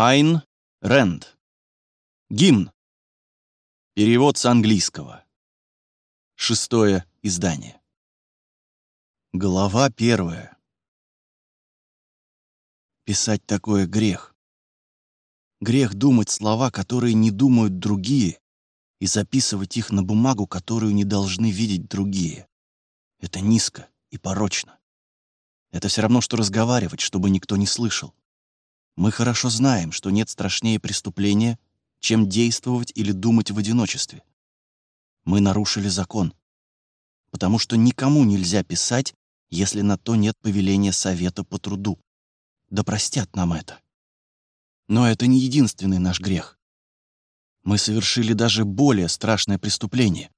Айн Рэнд. Гимн. Перевод с английского. Шестое издание. Глава первая. Писать такое грех. Грех думать слова, которые не думают другие, и записывать их на бумагу, которую не должны видеть другие. Это низко и порочно. Это все равно, что разговаривать, чтобы никто не слышал. Мы хорошо знаем, что нет страшнее преступления, чем действовать или думать в одиночестве. Мы нарушили закон, потому что никому нельзя писать, если на то нет повеления Совета по труду. Да простят нам это. Но это не единственный наш грех. Мы совершили даже более страшное преступление.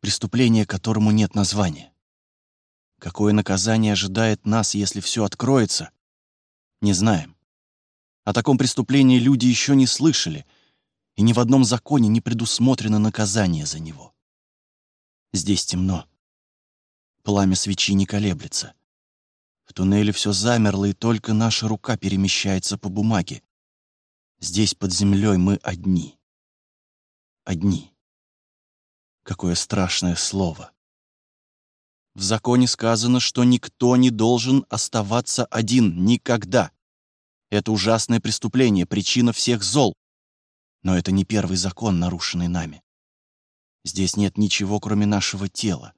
Преступление, которому нет названия. Какое наказание ожидает нас, если все откроется? Не знаем. О таком преступлении люди еще не слышали, и ни в одном законе не предусмотрено наказание за него. Здесь темно. Пламя свечи не колеблется. В туннеле все замерло, и только наша рука перемещается по бумаге. Здесь под землей мы одни. Одни. Какое страшное слово. В законе сказано, что никто не должен оставаться один никогда. Это ужасное преступление, причина всех зол. Но это не первый закон, нарушенный нами. Здесь нет ничего, кроме нашего тела.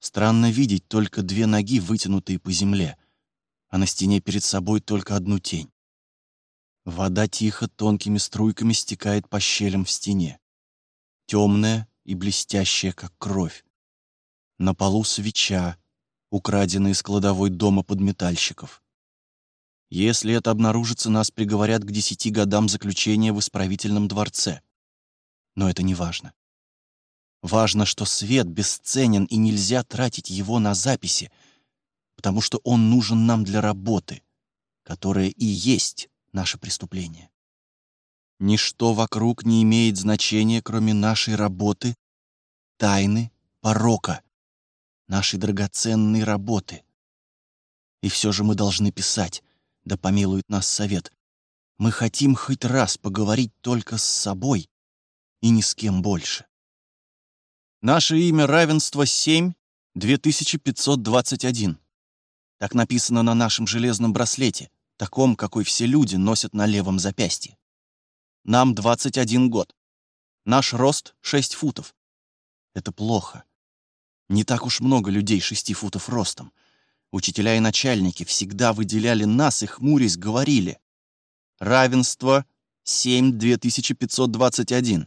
Странно видеть только две ноги, вытянутые по земле, а на стене перед собой только одну тень. Вода тихо тонкими струйками стекает по щелям в стене. Темная и блестящая, как кровь. На полу свеча, украденная из кладовой дома подметальщиков. Если это обнаружится, нас приговорят к десяти годам заключения в исправительном дворце. Но это не важно. Важно, что свет бесценен и нельзя тратить его на записи, потому что он нужен нам для работы, которая и есть наше преступление. Ничто вокруг не имеет значения, кроме нашей работы, тайны, порока — нашей драгоценной работы. И все же мы должны писать, да помилует нас совет. Мы хотим хоть раз поговорить только с собой и ни с кем больше. Наше имя равенство 7 2521. Так написано на нашем железном браслете, таком, какой все люди носят на левом запястье. Нам 21 год. Наш рост 6 футов. Это плохо. Не так уж много людей шести футов ростом. Учителя и начальники всегда выделяли нас и, хмурясь, говорили «Равенство 7-2521.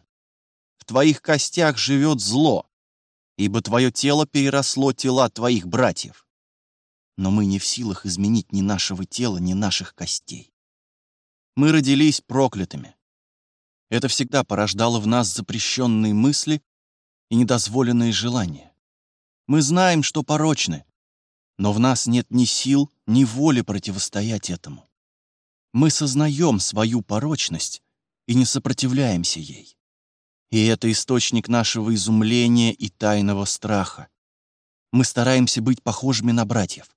В твоих костях живет зло, ибо твое тело переросло тела твоих братьев. Но мы не в силах изменить ни нашего тела, ни наших костей. Мы родились проклятыми. Это всегда порождало в нас запрещенные мысли и недозволенные желания. Мы знаем, что порочны, но в нас нет ни сил, ни воли противостоять этому. Мы сознаем свою порочность и не сопротивляемся ей. И это источник нашего изумления и тайного страха. Мы стараемся быть похожими на братьев.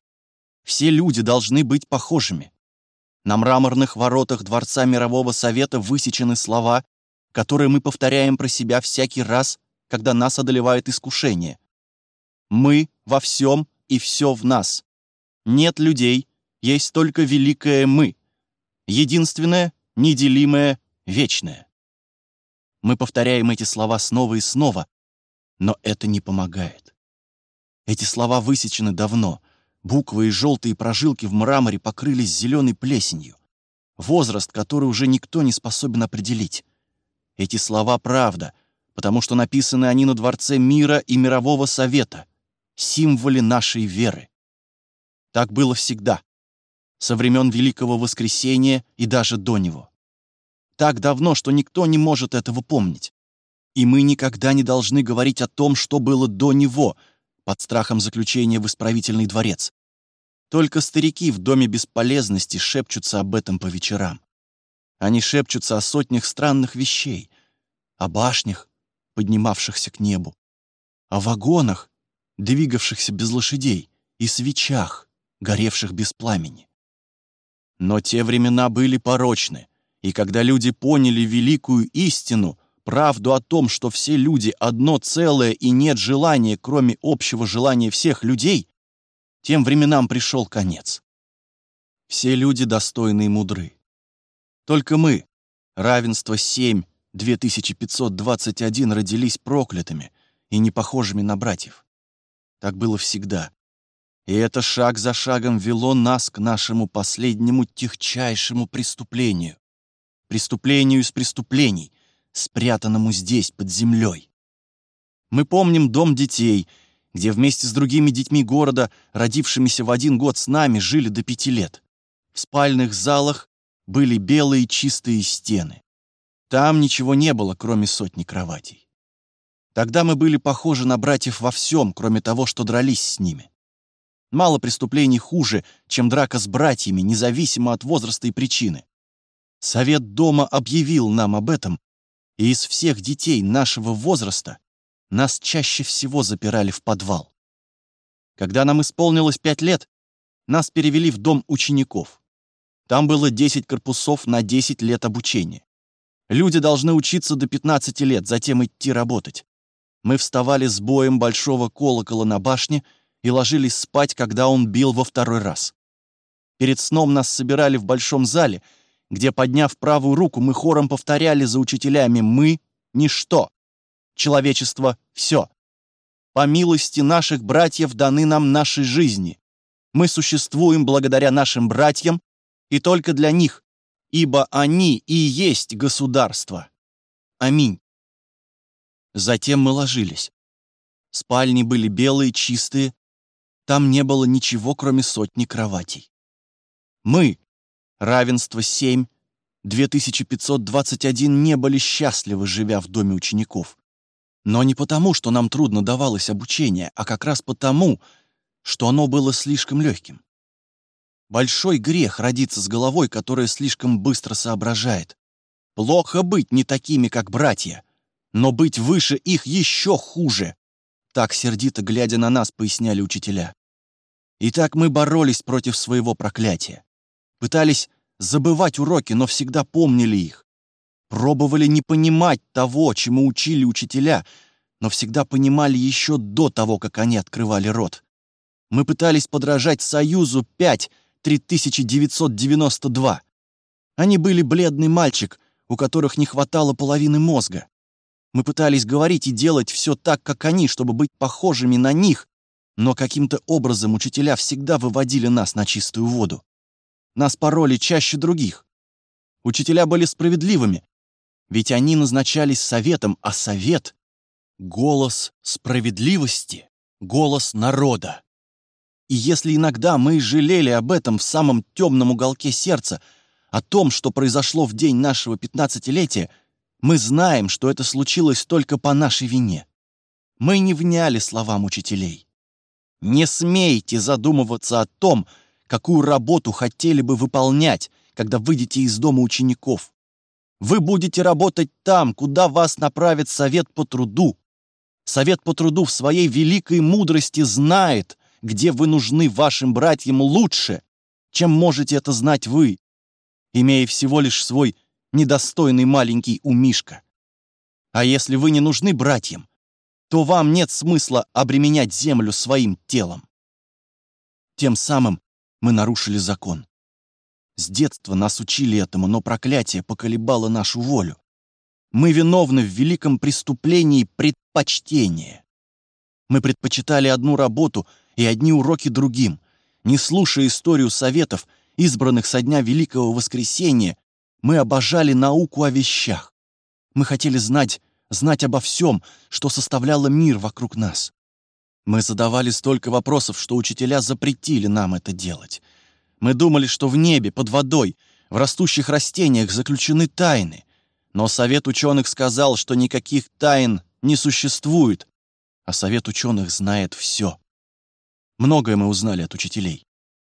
Все люди должны быть похожими. На мраморных воротах Дворца Мирового Совета высечены слова, которые мы повторяем про себя всякий раз, когда нас одолевает искушение. Мы во всем и все в нас. Нет людей, есть только великое «мы». Единственное, неделимое, вечное. Мы повторяем эти слова снова и снова, но это не помогает. Эти слова высечены давно. Буквы и желтые прожилки в мраморе покрылись зеленой плесенью. Возраст, который уже никто не способен определить. Эти слова — правда, потому что написаны они на Дворце мира и Мирового Совета — символе нашей веры. Так было всегда, со времен Великого Воскресения и даже до него. Так давно, что никто не может этого помнить. И мы никогда не должны говорить о том, что было до него, под страхом заключения в исправительный дворец. Только старики в доме бесполезности шепчутся об этом по вечерам. Они шепчутся о сотнях странных вещей, о башнях, поднимавшихся к небу, о вагонах, двигавшихся без лошадей, и свечах, горевших без пламени. Но те времена были порочны, И когда люди поняли великую истину, правду о том, что все люди одно целое и нет желания, кроме общего желания всех людей, тем временам пришел конец. Все люди достойны и мудры. Только мы, равенство 7, 2521, родились проклятыми и не похожими на братьев. Так было всегда. И это шаг за шагом вело нас к нашему последнему тихчайшему преступлению. Преступлению из преступлений, спрятанному здесь, под землей. Мы помним дом детей, где вместе с другими детьми города, родившимися в один год с нами, жили до пяти лет. В спальных залах были белые чистые стены. Там ничего не было, кроме сотни кроватей. Тогда мы были похожи на братьев во всем, кроме того, что дрались с ними. Мало преступлений хуже, чем драка с братьями, независимо от возраста и причины. Совет дома объявил нам об этом, и из всех детей нашего возраста нас чаще всего запирали в подвал. Когда нам исполнилось пять лет, нас перевели в дом учеников. Там было 10 корпусов на 10 лет обучения. Люди должны учиться до 15 лет, затем идти работать. Мы вставали с боем большого колокола на башне — и ложились спать, когда он бил во второй раз. Перед сном нас собирали в большом зале, где, подняв правую руку, мы хором повторяли за учителями «Мы — ничто, человечество — все». По милости наших братьев даны нам наши жизни. Мы существуем благодаря нашим братьям и только для них, ибо они и есть государство. Аминь. Затем мы ложились. Спальни были белые, чистые, там не было ничего, кроме сотни кроватей. Мы, равенство 7, 2521, не были счастливы, живя в доме учеников. Но не потому, что нам трудно давалось обучение, а как раз потому, что оно было слишком легким. Большой грех родиться с головой, которая слишком быстро соображает. Плохо быть не такими, как братья, но быть выше их еще хуже. Так сердито глядя на нас, поясняли учителя. И так мы боролись против своего проклятия. Пытались забывать уроки, но всегда помнили их. Пробовали не понимать того, чему учили учителя, но всегда понимали еще до того, как они открывали рот. Мы пытались подражать Союзу 5 3992. Они были бледный мальчик, у которых не хватало половины мозга. Мы пытались говорить и делать все так, как они, чтобы быть похожими на них, но каким-то образом учителя всегда выводили нас на чистую воду. Нас пороли чаще других. Учителя были справедливыми, ведь они назначались советом, а совет — голос справедливости, голос народа. И если иногда мы жалели об этом в самом темном уголке сердца, о том, что произошло в день нашего пятнадцатилетия, мы знаем, что это случилось только по нашей вине. Мы не вняли словам учителей. Не смейте задумываться о том, какую работу хотели бы выполнять, когда выйдете из дома учеников. Вы будете работать там, куда вас направит совет по труду. Совет по труду в своей великой мудрости знает, где вы нужны вашим братьям лучше, чем можете это знать вы, имея всего лишь свой недостойный маленький умишка. А если вы не нужны братьям, то вам нет смысла обременять землю своим телом. Тем самым мы нарушили закон. С детства нас учили этому, но проклятие поколебало нашу волю. Мы виновны в великом преступлении предпочтения. Мы предпочитали одну работу и одни уроки другим, не слушая историю советов, избранных со дня Великого Воскресения мы обожали науку о вещах. Мы хотели знать, знать обо всем, что составляло мир вокруг нас. Мы задавали столько вопросов, что учителя запретили нам это делать. Мы думали, что в небе, под водой, в растущих растениях заключены тайны. Но совет ученых сказал, что никаких тайн не существует, а совет ученых знает все. Многое мы узнали от учителей.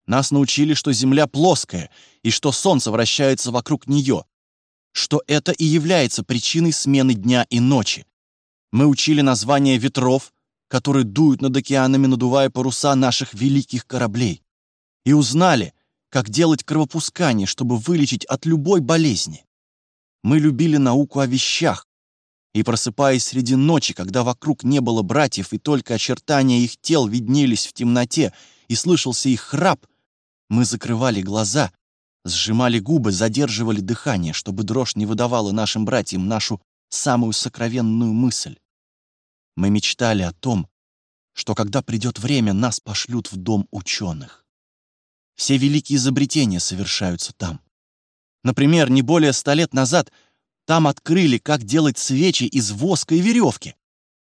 Нас научили, что Земля плоская и что Солнце вращается вокруг нее, что это и является причиной смены дня и ночи. Мы учили названия ветров, которые дуют над океанами, надувая паруса наших великих кораблей, и узнали, как делать кровопускание, чтобы вылечить от любой болезни. Мы любили науку о вещах, и, просыпаясь среди ночи, когда вокруг не было братьев и только очертания их тел виднелись в темноте и слышался их храп, мы закрывали глаза, сжимали губы, задерживали дыхание, чтобы дрожь не выдавала нашим братьям нашу самую сокровенную мысль. Мы мечтали о том, что когда придет время, нас пошлют в дом ученых. Все великие изобретения совершаются там. Например, не более ста лет назад — там открыли, как делать свечи из воска и веревки,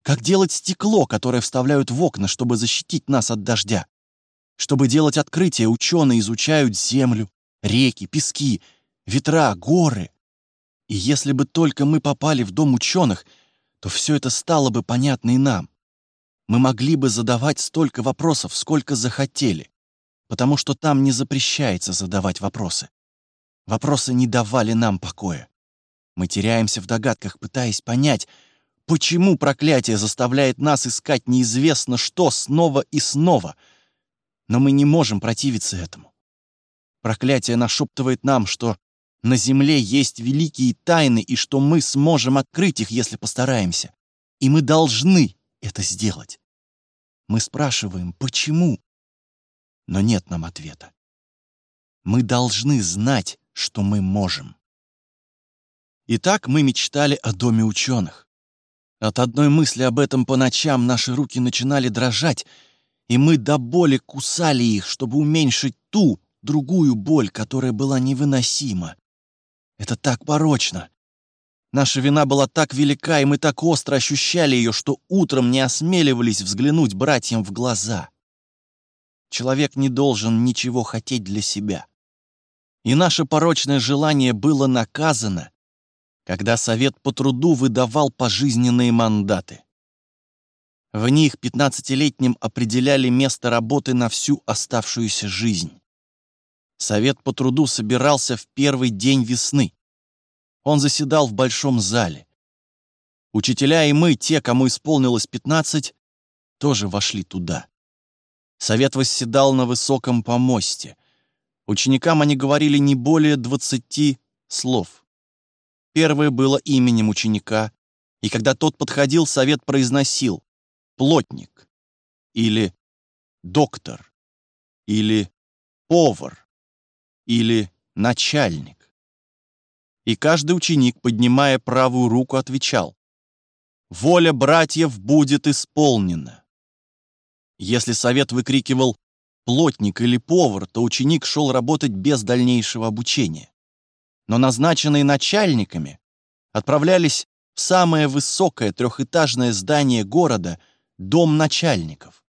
как делать стекло, которое вставляют в окна, чтобы защитить нас от дождя. Чтобы делать открытия, ученые изучают землю, реки, пески, ветра, горы. И если бы только мы попали в дом ученых, то все это стало бы понятно и нам. Мы могли бы задавать столько вопросов, сколько захотели, потому что там не запрещается задавать вопросы. Вопросы не давали нам покоя. Мы теряемся в догадках, пытаясь понять, почему проклятие заставляет нас искать неизвестно что снова и снова. Но мы не можем противиться этому. Проклятие нашептывает нам, что на земле есть великие тайны и что мы сможем открыть их, если постараемся. И мы должны это сделать. Мы спрашиваем, почему? Но нет нам ответа. Мы должны знать, что мы можем. И так мы мечтали о доме ученых. От одной мысли об этом по ночам наши руки начинали дрожать, и мы до боли кусали их, чтобы уменьшить ту, другую боль, которая была невыносима. Это так порочно. Наша вина была так велика, и мы так остро ощущали ее, что утром не осмеливались взглянуть братьям в глаза. Человек не должен ничего хотеть для себя. И наше порочное желание было наказано, когда Совет по труду выдавал пожизненные мандаты. В них 15-летним определяли место работы на всю оставшуюся жизнь. Совет по труду собирался в первый день весны. Он заседал в большом зале. Учителя и мы, те, кому исполнилось 15, тоже вошли туда. Совет восседал на высоком помосте. Ученикам они говорили не более 20 слов. Первое было именем ученика, и когда тот подходил, совет произносил «плотник» или «доктор» или «повар» или «начальник». И каждый ученик, поднимая правую руку, отвечал «Воля братьев будет исполнена». Если совет выкрикивал «плотник» или «повар», то ученик шел работать без дальнейшего обучения но назначенные начальниками отправлялись в самое высокое трехэтажное здание города — Дом начальников.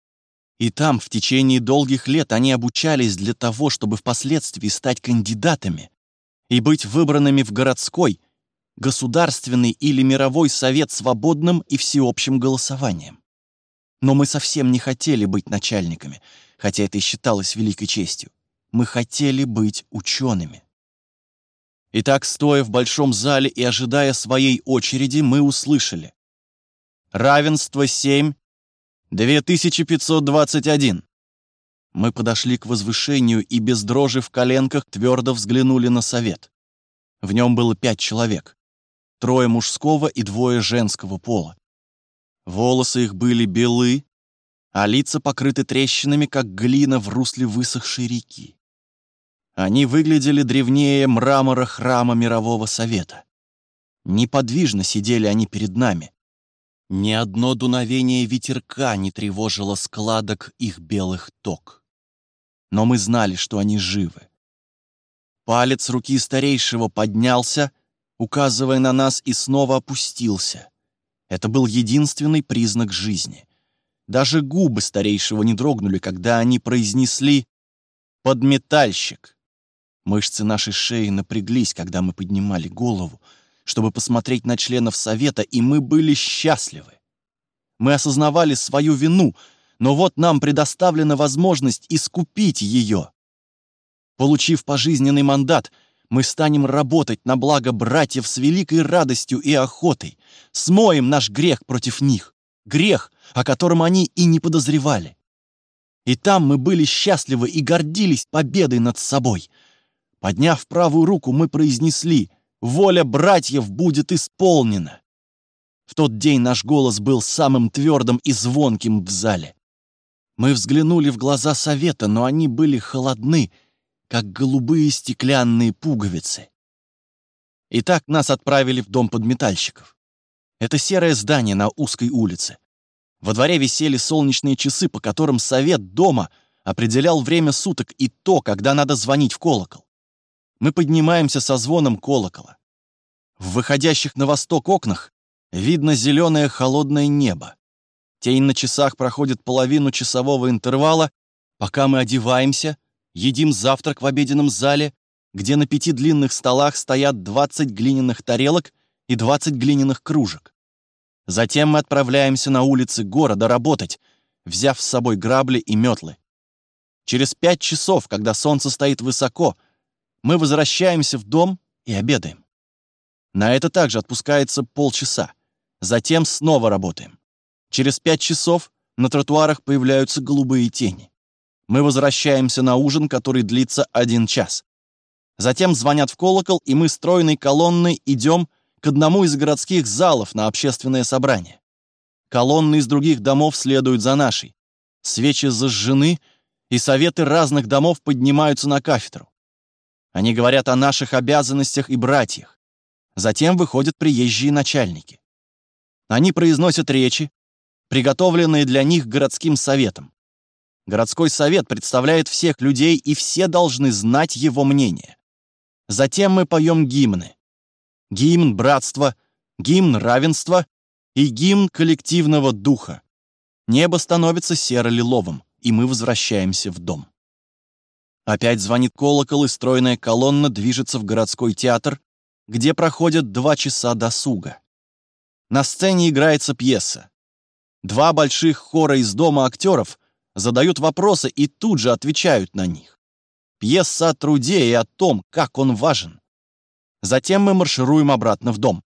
И там в течение долгих лет они обучались для того, чтобы впоследствии стать кандидатами и быть выбранными в городской, государственный или мировой совет свободным и всеобщим голосованием. Но мы совсем не хотели быть начальниками, хотя это и считалось великой честью. Мы хотели быть учеными. Итак, стоя в большом зале и ожидая своей очереди, мы услышали. Равенство 7, 2521. Мы подошли к возвышению и без дрожи в коленках твердо взглянули на совет. В нем было пять человек. Трое мужского и двое женского пола. Волосы их были белы, а лица покрыты трещинами, как глина в русле высохшей реки. Они выглядели древнее мрамора храма Мирового Совета. Неподвижно сидели они перед нами. Ни одно дуновение ветерка не тревожило складок их белых ток. Но мы знали, что они живы. Палец руки старейшего поднялся, указывая на нас, и снова опустился. Это был единственный признак жизни. Даже губы старейшего не дрогнули, когда они произнесли «подметальщик». Мышцы нашей шеи напряглись, когда мы поднимали голову, чтобы посмотреть на членов Совета, и мы были счастливы. Мы осознавали свою вину, но вот нам предоставлена возможность искупить ее. Получив пожизненный мандат, мы станем работать на благо братьев с великой радостью и охотой, смоем наш грех против них, грех, о котором они и не подозревали. И там мы были счастливы и гордились победой над собой — Подняв правую руку, мы произнесли воля братьев будет исполнена. В тот день наш голос был самым твердым и звонким в зале. Мы взглянули в глаза совета, но они были холодны, как голубые стеклянные пуговицы. Итак, нас отправили в дом подметальщиков. Это серое здание на узкой улице. Во дворе висели солнечные часы, по которым совет дома определял время суток и то, когда надо звонить в колокол. Мы поднимаемся со звоном колокола. В выходящих на восток окнах видно зеленое холодное небо. Тень на часах проходит половину часового интервала, пока мы одеваемся, едим завтрак в обеденном зале, где на пяти длинных столах стоят 20 глиняных тарелок и 20 глиняных кружек. Затем мы отправляемся на улицы города работать, взяв с собой грабли и метлы. Через пять часов, когда солнце стоит высоко, мы возвращаемся в дом и обедаем. На это также отпускается полчаса. Затем снова работаем. Через пять часов на тротуарах появляются голубые тени. Мы возвращаемся на ужин, который длится один час. Затем звонят в колокол, и мы стройной колонной идем к одному из городских залов на общественное собрание. Колонны из других домов следуют за нашей. Свечи зажжены, и советы разных домов поднимаются на кафедру. Они говорят о наших обязанностях и братьях. Затем выходят приезжие начальники. Они произносят речи, приготовленные для них городским советом. Городской совет представляет всех людей, и все должны знать его мнение. Затем мы поем гимны. Гимн братства, гимн равенства и гимн коллективного духа. Небо становится серо-лиловым, и мы возвращаемся в дом. Опять звонит колокол, и стройная колонна движется в городской театр, где проходят два часа досуга. На сцене играется пьеса. Два больших хора из дома актеров задают вопросы и тут же отвечают на них. Пьеса о труде и о том, как он важен. Затем мы маршируем обратно в дом.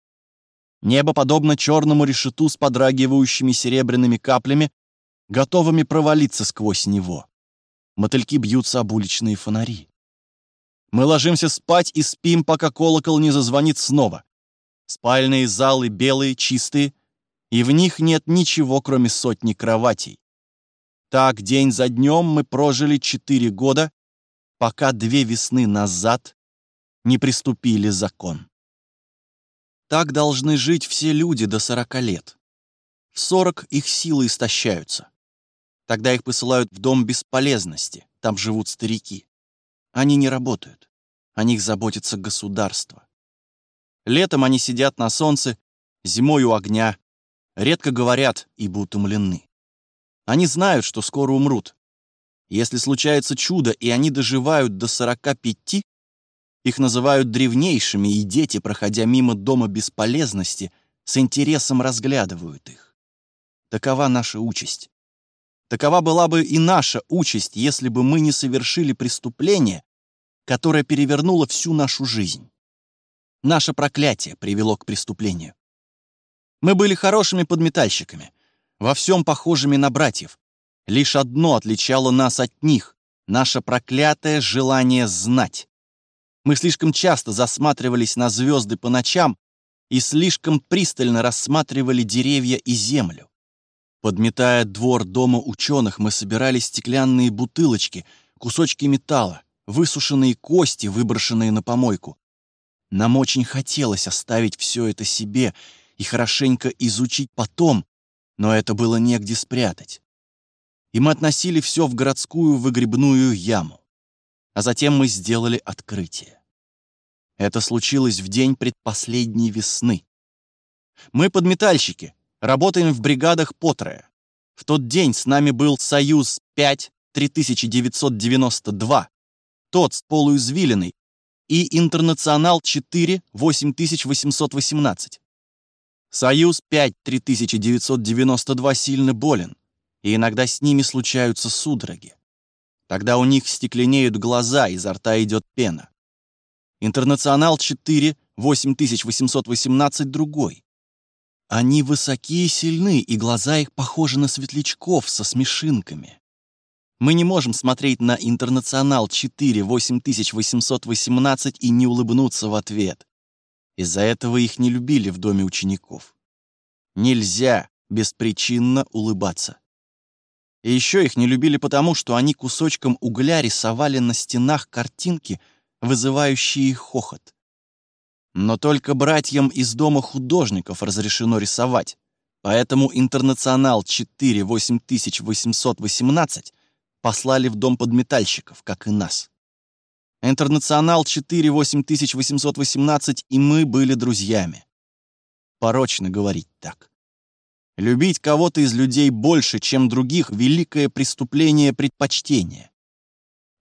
Небо подобно черному решету с подрагивающими серебряными каплями, готовыми провалиться сквозь него. Мотыльки бьются об уличные фонари. Мы ложимся спать и спим, пока колокол не зазвонит снова. Спальные залы белые, чистые, и в них нет ничего, кроме сотни кроватей. Так день за днем мы прожили четыре года, пока две весны назад не приступили закон. Так должны жить все люди до сорока лет. В сорок их силы истощаются. Тогда их посылают в дом бесполезности, там живут старики. Они не работают, о них заботится государство. Летом они сидят на солнце, зимой у огня, редко говорят, ибо утомлены. Они знают, что скоро умрут. Если случается чудо, и они доживают до 45, их называют древнейшими, и дети, проходя мимо дома бесполезности, с интересом разглядывают их. Такова наша участь. Такова была бы и наша участь, если бы мы не совершили преступление, которое перевернуло всю нашу жизнь. Наше проклятие привело к преступлению. Мы были хорошими подметальщиками, во всем похожими на братьев. Лишь одно отличало нас от них — наше проклятое желание знать. Мы слишком часто засматривались на звезды по ночам и слишком пристально рассматривали деревья и землю. Подметая двор дома ученых, мы собирали стеклянные бутылочки, кусочки металла, высушенные кости, выброшенные на помойку. Нам очень хотелось оставить все это себе и хорошенько изучить потом, но это было негде спрятать. И мы относили все в городскую выгребную яму. А затем мы сделали открытие. Это случилось в день предпоследней весны. Мы подметальщики, работаем в бригадах Потрая. В тот день с нами был Союз 5 3992, тот с полуизвилиной, и Интернационал 4 8818. Союз 5 3992 сильно болен, и иногда с ними случаются судороги. Тогда у них стекленеют глаза, изо рта идет пена. Интернационал 4 8818 другой. Они высокие и сильны, и глаза их похожи на светлячков со смешинками. Мы не можем смотреть на Интернационал 4 8818 и не улыбнуться в ответ. Из-за этого их не любили в доме учеников. Нельзя беспричинно улыбаться. И еще их не любили потому, что они кусочком угля рисовали на стенах картинки, вызывающие хохот. Но только братьям из дома художников разрешено рисовать, поэтому «Интернационал 4-8818» послали в дом подметальщиков, как и нас. «Интернационал 4-8818» и мы были друзьями. Порочно говорить так. Любить кого-то из людей больше, чем других — великое преступление предпочтения.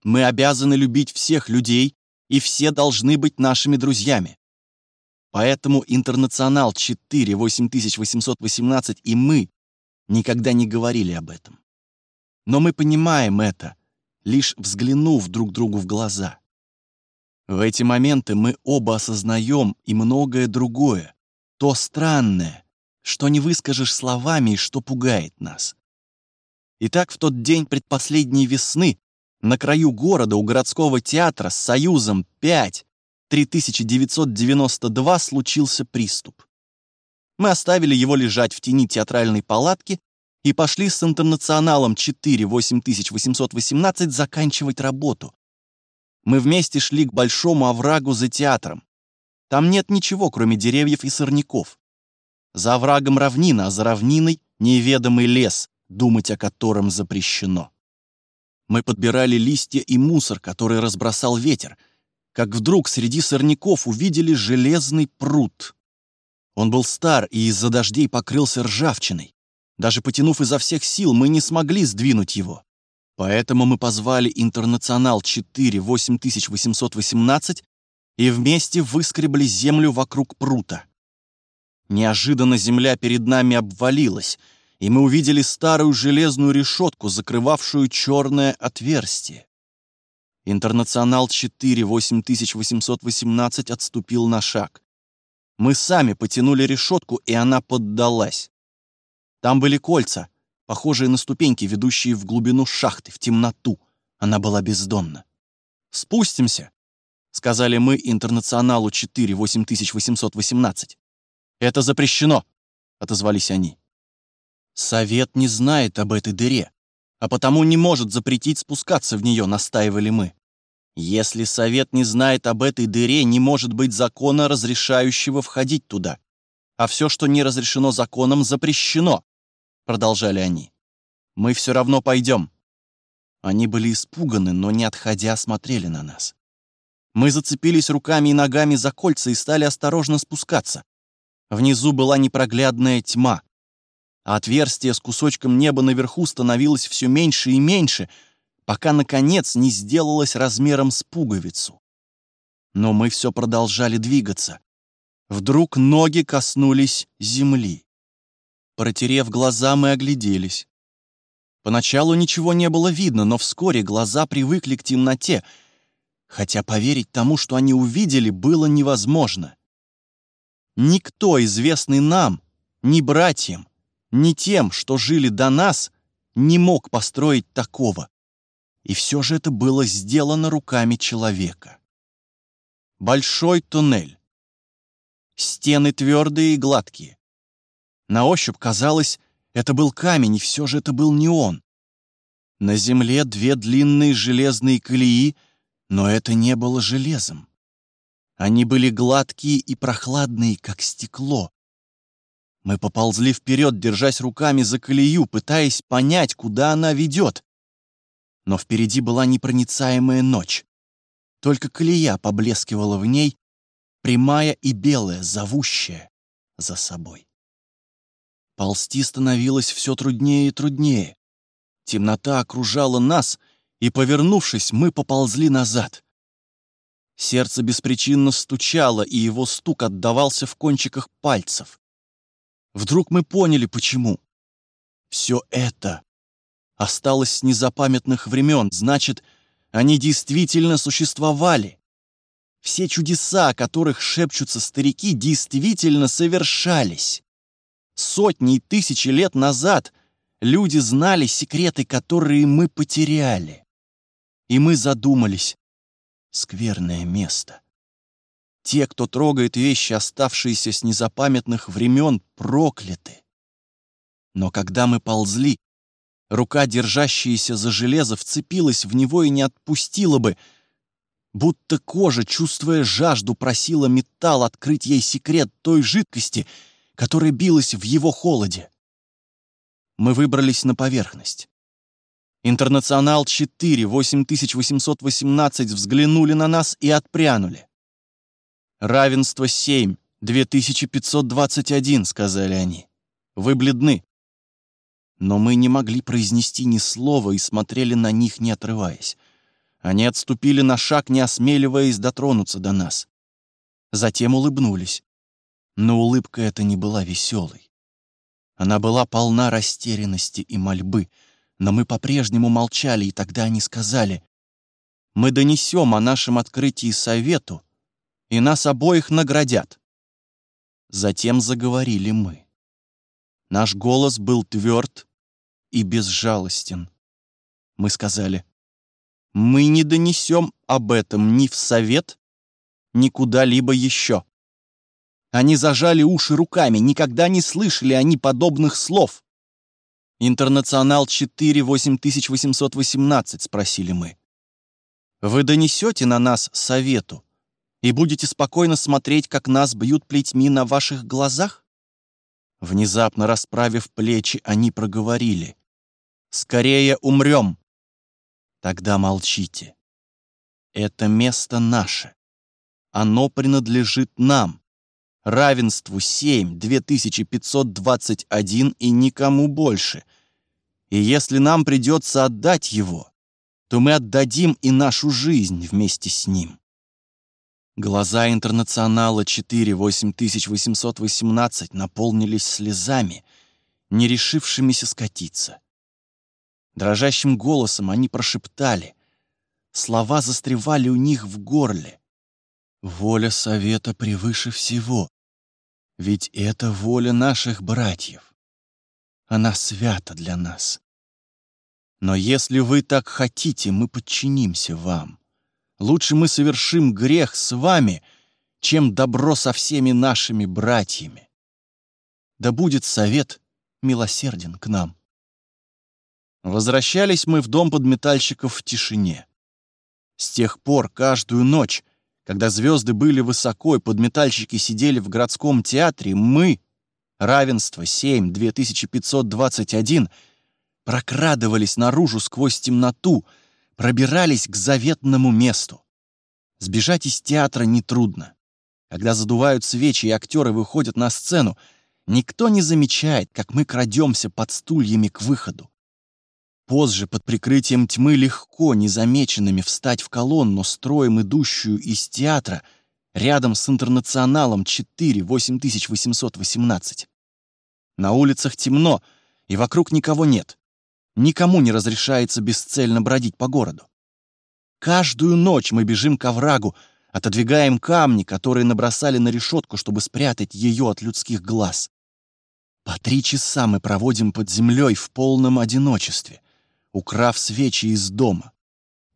Мы обязаны любить всех людей, и все должны быть нашими друзьями. Поэтому Интернационал 4 8818 и мы никогда не говорили об этом. Но мы понимаем это, лишь взглянув друг другу в глаза. В эти моменты мы оба осознаем и многое другое, то странное, что не выскажешь словами и что пугает нас. Итак, в тот день предпоследней весны на краю города у городского театра с Союзом 5 3992 случился приступ. Мы оставили его лежать в тени театральной палатки и пошли с интернационалом 4 8818 заканчивать работу. Мы вместе шли к большому оврагу за театром. Там нет ничего, кроме деревьев и сорняков. За оврагом равнина, а за равниной неведомый лес, думать о котором запрещено. Мы подбирали листья и мусор, который разбросал ветер, как вдруг среди сорняков увидели железный пруд. Он был стар и из-за дождей покрылся ржавчиной. Даже потянув изо всех сил, мы не смогли сдвинуть его. Поэтому мы позвали «Интернационал 4 8818» и вместе выскребли землю вокруг прута. Неожиданно земля перед нами обвалилась, и мы увидели старую железную решетку, закрывавшую черное отверстие. Интернационал 4 8818 отступил на шаг. Мы сами потянули решетку, и она поддалась. Там были кольца, похожие на ступеньки, ведущие в глубину шахты, в темноту. Она была бездонна. «Спустимся», — сказали мы Интернационалу 4 8818. «Это запрещено», — отозвались они. «Совет не знает об этой дыре, а потому не может запретить спускаться в нее», — настаивали мы. «Если совет не знает об этой дыре, не может быть закона, разрешающего входить туда. А все, что не разрешено законом, запрещено», — продолжали они. «Мы все равно пойдем». Они были испуганы, но не отходя смотрели на нас. Мы зацепились руками и ногами за кольца и стали осторожно спускаться. Внизу была непроглядная тьма. А отверстие с кусочком неба наверху становилось все меньше и меньше, пока, наконец, не сделалось размером с пуговицу. Но мы все продолжали двигаться. Вдруг ноги коснулись земли. Протерев глаза, мы огляделись. Поначалу ничего не было видно, но вскоре глаза привыкли к темноте, хотя поверить тому, что они увидели, было невозможно. Никто, известный нам, ни братьям, ни тем, что жили до нас, не мог построить такого. И все же это было сделано руками человека. Большой туннель. Стены твердые и гладкие. На ощупь казалось, это был камень, и все же это был не он. На земле две длинные железные колеи, но это не было железом. Они были гладкие и прохладные, как стекло. Мы поползли вперед, держась руками за колею, пытаясь понять, куда она ведет. Но впереди была непроницаемая ночь. Только колея поблескивала в ней, прямая и белая, зовущая за собой. Ползти становилось все труднее и труднее. Темнота окружала нас, и, повернувшись, мы поползли назад. Сердце беспричинно стучало, и его стук отдавался в кончиках пальцев. Вдруг мы поняли, почему. Все это осталось с незапамятных времен, значит, они действительно существовали. Все чудеса, о которых шепчутся старики, действительно совершались. Сотни и тысячи лет назад люди знали секреты, которые мы потеряли. И мы задумались, скверное место. Те, кто трогает вещи, оставшиеся с незапамятных времен, прокляты. Но когда мы ползли, рука, держащаяся за железо, вцепилась в него и не отпустила бы, будто кожа, чувствуя жажду, просила металл открыть ей секрет той жидкости, которая билась в его холоде. Мы выбрались на поверхность. Интернационал 4, 8818 взглянули на нас и отпрянули. Равенство 7, 2521, сказали они. Вы бледны. Но мы не могли произнести ни слова и смотрели на них, не отрываясь. Они отступили на шаг, не осмеливаясь дотронуться до нас. Затем улыбнулись. Но улыбка эта не была веселой. Она была полна растерянности и мольбы, но мы по-прежнему молчали, и тогда они сказали, «Мы донесем о нашем открытии совету, и нас обоих наградят». Затем заговорили мы. Наш голос был тверд и безжалостен. Мы сказали, «Мы не донесем об этом ни в совет, ни куда-либо еще». Они зажали уши руками, никогда не слышали они подобных слов. «Интернационал 4 8818», — спросили мы. «Вы донесете на нас совету и будете спокойно смотреть, как нас бьют плетьми на ваших глазах?» Внезапно расправив плечи, они проговорили. «Скорее умрем!» «Тогда молчите. Это место наше. Оно принадлежит нам равенству 7, 2521 и никому больше. И если нам придется отдать его, то мы отдадим и нашу жизнь вместе с ним. Глаза интернационала 4 8818 наполнились слезами, не решившимися скатиться. Дрожащим голосом они прошептали. Слова застревали у них в горле. Воля совета превыше всего. Ведь это воля наших братьев. Она свята для нас. Но если вы так хотите, мы подчинимся вам. Лучше мы совершим грех с вами, чем добро со всеми нашими братьями. Да будет совет милосерден к нам. Возвращались мы в дом подметальщиков в тишине. С тех пор каждую ночь когда звезды были высоко и подметальщики сидели в городском театре, мы, равенство 7, 2521, прокрадывались наружу сквозь темноту, пробирались к заветному месту. Сбежать из театра нетрудно. Когда задувают свечи и актеры выходят на сцену, никто не замечает, как мы крадемся под стульями к выходу. Позже, под прикрытием тьмы, легко, незамеченными, встать в колонну, строем идущую из театра, рядом с интернационалом 4 8818. На улицах темно, и вокруг никого нет. Никому не разрешается бесцельно бродить по городу. Каждую ночь мы бежим к оврагу, отодвигаем камни, которые набросали на решетку, чтобы спрятать ее от людских глаз. По три часа мы проводим под землей в полном одиночестве — украв свечи из дома.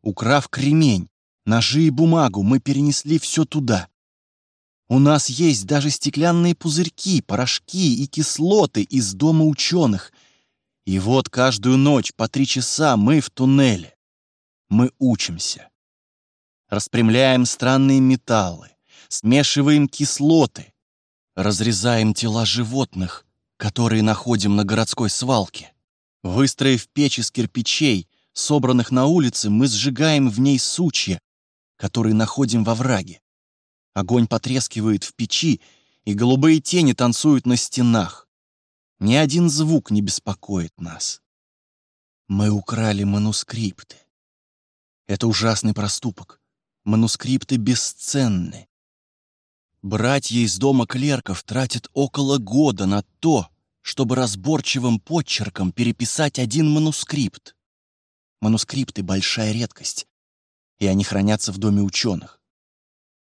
Украв кремень, ножи и бумагу, мы перенесли все туда. У нас есть даже стеклянные пузырьки, порошки и кислоты из дома ученых. И вот каждую ночь по три часа мы в туннеле. Мы учимся. Распрямляем странные металлы, смешиваем кислоты, разрезаем тела животных, которые находим на городской свалке. Выстроив печь из кирпичей, собранных на улице, мы сжигаем в ней сучья, которые находим во враге. Огонь потрескивает в печи, и голубые тени танцуют на стенах. Ни один звук не беспокоит нас. Мы украли манускрипты. Это ужасный проступок. Манускрипты бесценны. Братья из дома клерков тратят около года на то, чтобы разборчивым подчерком переписать один манускрипт. Манускрипты — большая редкость, и они хранятся в доме ученых.